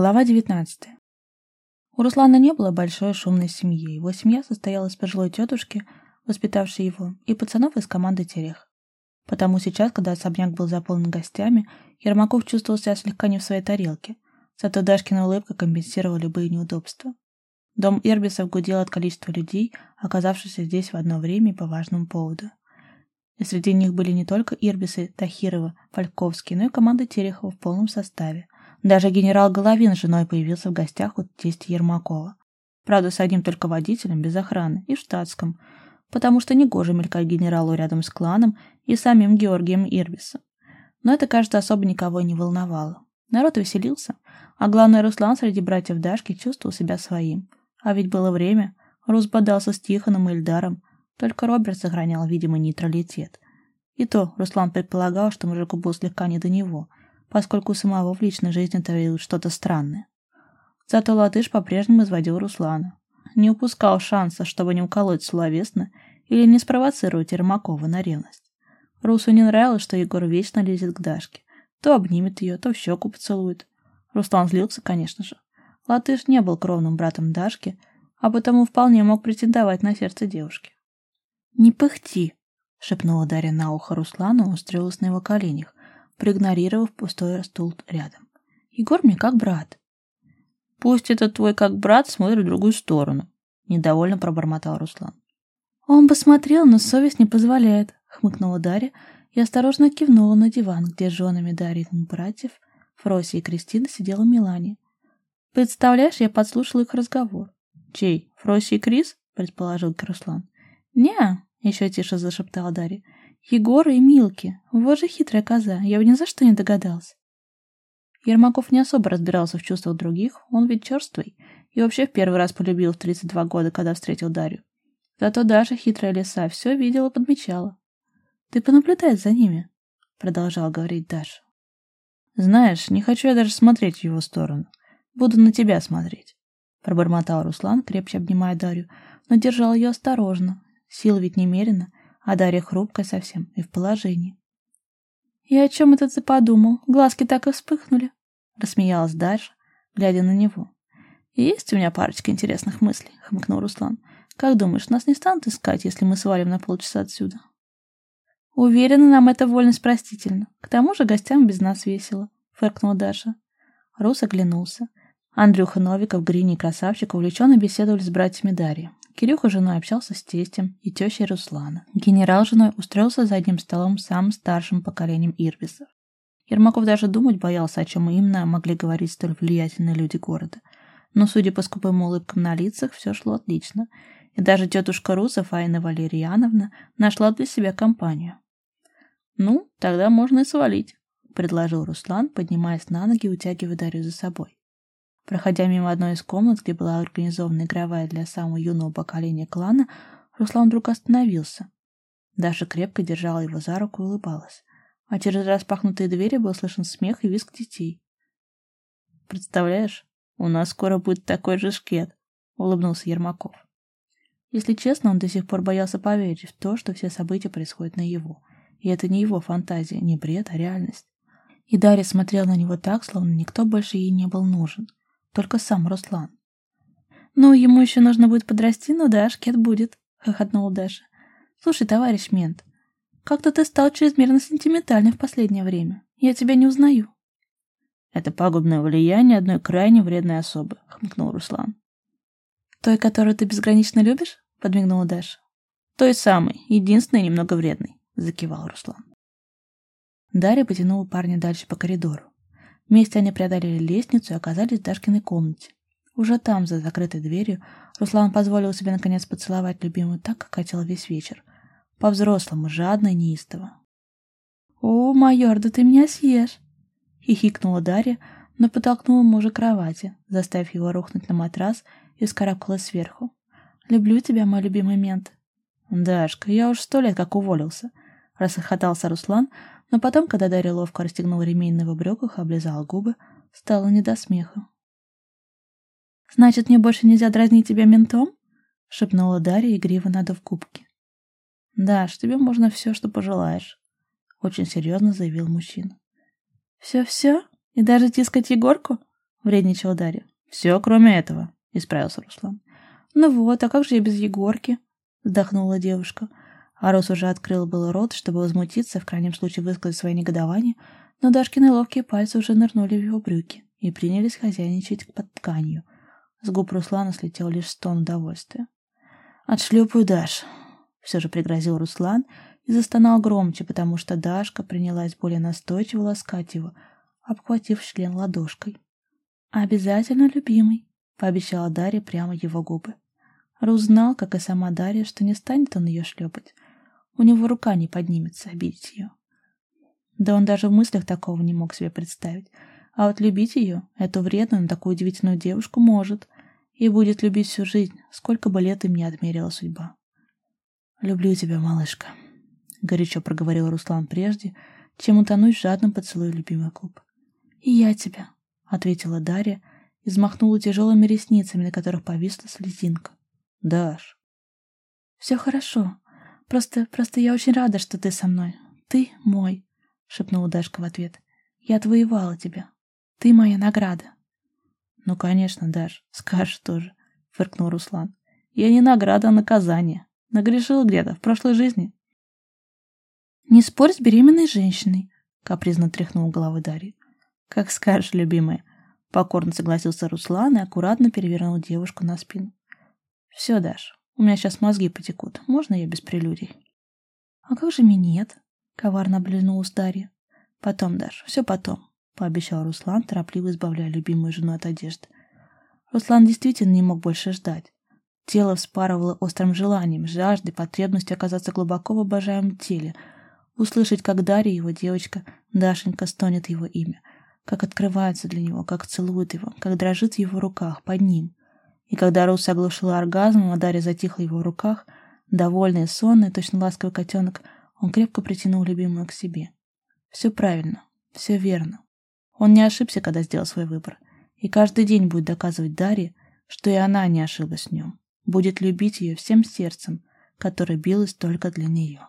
Глава 19. У Руслана не было большой шумной семьи. Его семья состояла из пожилой тетушки, воспитавшей его, и пацанов из команды Терех. Потому сейчас, когда особняк был заполнен гостями, Ермаков чувствовал себя слегка не в своей тарелке. Зато Дашкина улыбка компенсировала любые неудобства. Дом Ирбисов гудел от количества людей, оказавшихся здесь в одно время по важному поводу. И среди них были не только Ирбисы, Тахирова, Фальковские, но и команда Терехова в полном составе – даже генерал Головин с женой появился в гостях у тестя Ермакова. Правда, с одним только водителем, без охраны, и в штатском, потому что негоже мелькать генералу рядом с кланом и самим Георгием Ирбисом. Но это, кажется, особо никого не волновало. Народ веселился, а главный Руслан среди братьев Дашки чувствовал себя своим. А ведь было время, Рус бодался с Тихоном и Эльдаром, только Роберт сохранял видимый нейтралитет. И то Руслан предполагал, что мужику был слегка не до него, поскольку у самого в личной жизни творилось что-то странное. Зато Латыш по-прежнему изводил Руслана. Не упускал шанса, чтобы не уколоть словесно или не спровоцировать Ермакова на ревность. Русу не нравилось, что Егор вечно лезет к Дашке. То обнимет ее, то в щеку поцелует. Руслан злился, конечно же. Латыш не был кровным братом Дашки, а потому вполне мог претендовать на сердце девушки. «Не пыхти!» — шепнула Дарья на ухо Руслану устроилась на его коленях, проигнорировав пустой стул рядом. «Егор мне как брат». «Пусть этот твой как брат смотрит в другую сторону», — недовольно пробормотал Руслан. «Он бы смотрел, но совесть не позволяет», — хмыкнула Дарья и осторожно кивнула на диван, где с женами Дарьи и братьев, Фроси и Кристина, сидела Мелания. «Представляешь, я подслушала их разговор». «Чей? Фроси и Крис?» — предположил Руслан. «Не-а», еще тише зашептала Дарья. Егора и Милки. Вот же хитрая коза, я бы ни за что не догадался. Ермаков не особо разбирался в чувствах других, он ведь черствый, и вообще в первый раз полюбил в 32 года, когда встретил Дарью. Зато Даша, хитрая лиса, все видела, подмечала. «Ты понаблюдай за ними», — продолжала говорить Даша. «Знаешь, не хочу я даже смотреть в его сторону. Буду на тебя смотреть», — пробормотал Руслан, крепче обнимая Дарью, но держал ее осторожно. Сил ведь немерено, а Дарья хрупкая совсем и в положении. «И о чем этот ты подумал? Глазки так и вспыхнули», — рассмеялась Даша, глядя на него. «Есть у меня парочка интересных мыслей», — хмыкнул Руслан. «Как думаешь, нас не станут искать, если мы свалим на полчаса отсюда?» «Уверена, нам эта вольность простительна. К тому же гостям без нас весело», — фыркнула Даша. Рус оглянулся. Андрюха Новиков, Грини и Красавчик увлеченно беседовали с братьями Дарьи. Кирюха с женой общался с тестем и тещей Руслана. Генерал с женой устроился за одним столом с самым старшим поколением ирбисов. Ермаков даже думать боялся, о чем именно могли говорить столь влиятельные люди города. Но, судя по скупым улыбкам на лицах, все шло отлично. И даже тетушка Руса, Фаина Валерьяновна, нашла для себя компанию. «Ну, тогда можно и свалить», — предложил Руслан, поднимаясь на ноги и утягивая Дарью за собой. Проходя мимо одной из комнат, где была организована игровая для самого юного поколения клана, Руслан вдруг остановился. Даша крепко держала его за руку и улыбалась. А через распахнутые двери был слышен смех и визг детей. «Представляешь, у нас скоро будет такой же шкет», — улыбнулся Ермаков. Если честно, он до сих пор боялся поверить в то, что все события происходят на его. И это не его фантазия, не бред, а реальность. И Дарья смотрела на него так, словно никто больше ей не был нужен только сам Руслан. «Ну, ему еще нужно будет подрасти, ну да, шкет будет», — хохотнула Даша. «Слушай, товарищ мент, как-то ты стал чрезмерно сентиментальным в последнее время. Я тебя не узнаю». «Это пагубное влияние одной крайне вредной особы», — хмыкнул Руслан. «Той, которую ты безгранично любишь?» — подмигнула Даша. «Той самой, единственной немного вредной», — закивал Руслан. Дарья потянула парня дальше по коридору. Вместе они преодолели лестницу и оказались в Дашкиной комнате. Уже там, за закрытой дверью, Руслан позволил себе наконец поцеловать любимую так, как хотел весь вечер. По-взрослому, жадно и неистово. «О, майор, да ты меня съешь!» — хихикнула Дарья, но подтолкнула мужа к кровати, заставив его рухнуть на матрас и вскарабкалась сверху. «Люблю тебя, мой любимый мент». «Дашка, я уж сто лет как уволился», — расхохотался Руслан, но потом, когда Дарья ловко расстегнула ремень на его брюках и облизала губы, стало не до смеха. «Значит, мне больше нельзя дразнить тебя ментом?» — шепнула Дарья, игриво надув губки. «Даш, тебе можно все, что пожелаешь», — очень серьезно заявил мужчина. «Все-все? И даже тискать Егорку?» — вредничала Дарья. Все, кроме этого, исправился Руслан. Ну вот, а как же я без Егорки? вздохнула девушка. А Рос уже открыл был рот, чтобы возмутиться, в крайнем случае высказать свое негодование, но Дашкины ловкие пальцы уже нырнули в его брюки и принялись хозяйничать под тканью. С губ Руслана слетел лишь стон удовольствия. «Отшлепаю, Даш!» — все же пригрозил Руслан и застонал громче, потому что Дашка принялась более настойчиво ласкать его, обхватив член ладошкой. «Обязательно, любимый!» — пообещала Дарья прямо его губы. Рус знал, как и сама Дарья, что не станет он ее шлепать. У него рука не поднимется обидеть ее. Да он даже в мыслях такого не мог себе представить. А вот любить ее, эту вредную, такую удивительную девушку, может. И будет любить всю жизнь, сколько бы лет им не отмерила судьба. «Люблю тебя, малышка», — горячо проговорил Руслан прежде, чем утонуть в жадном поцелуе любимый клуб. «И я тебя», — ответила Дарья и взмахнула тяжелыми ресницами, на которых повисла слезинка. «Даш». «Все хорошо. Просто, просто я очень рада, что ты со мной. Ты мой», — шепнула Дашка в ответ. «Я отвоевала тебя. Ты моя награда. Ну, конечно, Даш, скажешь тоже, фыркнул Руслан. Я не награда, а наказание. Нагрешил где-то в прошлой жизни. Не спорь с беременной женщиной, капризно тряхнул головой Дарья. Как скажешь, любимая. Покорно согласился Руслан и аккуратно перевернул девушку на спину. Все, Даш, у меня сейчас мозги потекут. Можно я без прелюдий? А как же минет? Коварно облизнулась Дарья. Потом, Даш, все потом пообещал Руслан, торопливо избавляя любимую жену от одежды. Руслан действительно не мог больше ждать. Тело вспарывало острым желанием, жаждой, потребностью оказаться глубоко в обожаемом теле, услышать, как Дарья, его девочка, Дашенька, стонет его имя, как открывается для него, как целует его, как дрожит в его руках, под ним. И когда Рус оглушила оргазмом, а Дарья затихла в его руках, довольный и сонный, точно ласковый котенок, он крепко притянул любимую к себе. Все правильно, все верно. Он не ошибся, когда сделал свой выбор, и каждый день будет доказывать Дарье, что и она не ошиблась в нем, будет любить ее всем сердцем, которое билось только для нее.